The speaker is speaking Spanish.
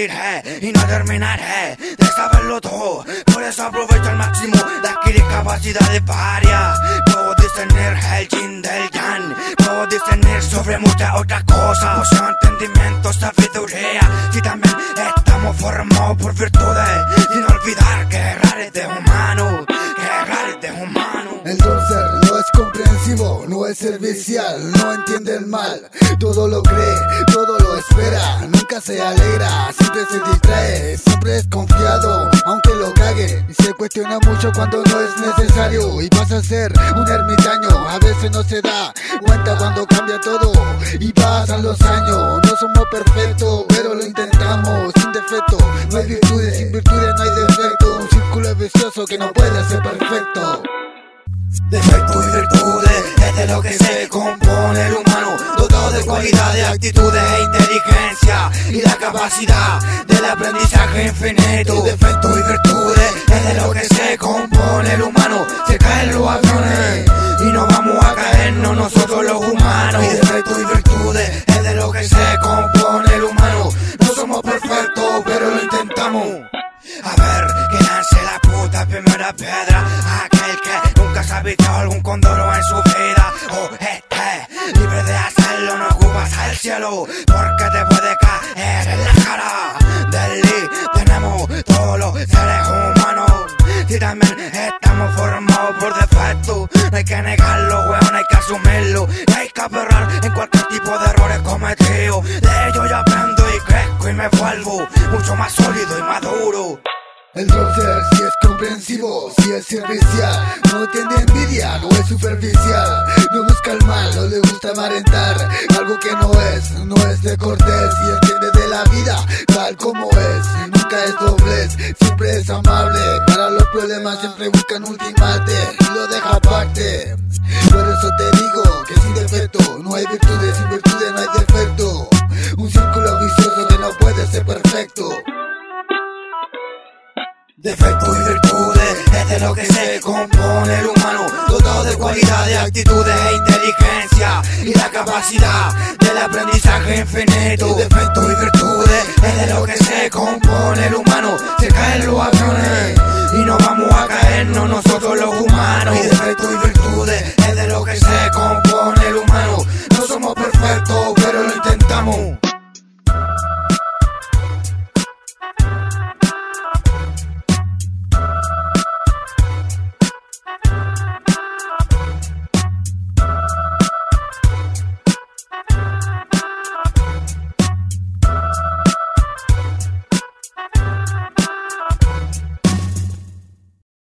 que moriré y no terminaré de saberlo todo. Por eso aprovecho al máximo de adquirir capacidades varias. Puedo discernir el yin del yang. Puedo discernir sobre muchas otras cosas. Poseo entendimiento, sabiduría. Y también estamos formados por virtudes. Sin olvidar que errar es de humano. Que errar es de humano. El torcer no es comprensivo, no es servicial, no entiende el mal. Todo lo cree, todo nunca se alegra, siempre se distrae, siempre es confiado, aunque lo cague. Y se cuestiona mucho cuando no es necesario y pasa a ser un ermitaño. A veces no se da cuenta cuando cambia todo y pasan los años. No somos perfectos, pero lo intentamos sin defecto. No hay virtudes, sin virtudes no hay defecto. Un círculo vicioso que no puede ser perfecto. Defectos y virtudes es de lo que se compone el humano, dotado de cualidades, actitudes e y la capacidad del aprendizaje infinito. Defectos y virtudes es de lo que se compone el humano, se caen los aviones y no vamos a caernos nosotros los humanos. Y defectos y virtudes es de lo que se compone el humano, no somos perfectos pero lo intentamos. A ver, que lance la puta primera piedra Aquel que nunca se ha visto algún condoro cielo Porque te puede caer en la cara. Del tenemos todos los seres humanos Y también estamos formados por defecto No hay que negarlo, weón, hay que asumirlo. Y hay que aperrar en cualquier tipo de errores cometidos. De ello yo aprendo y crezco y me vuelvo Mucho más sólido y maduro. Roster si es comprensivo, si es servicial, no tiene envidia, no es superficial, no busca el mal, no le gusta amarentar, algo que no es, no es de cortés. Y entiende de la vida tal como es, nunca es doblez, siempre es amable, para los problemas siempre buscan ultimate. Y lo deja aparte, por eso te digo que sin defecto, no hay virtudes, sin virtudes no hay defecto, un círculo vicioso que no puede ser perfecto. Defectos y virtudes es de lo que se compone el humano, dotado de cualidades, actitudes e inteligencia y la capacidad del aprendizaje infinito. Defectos y virtudes es de lo que se compone el humano,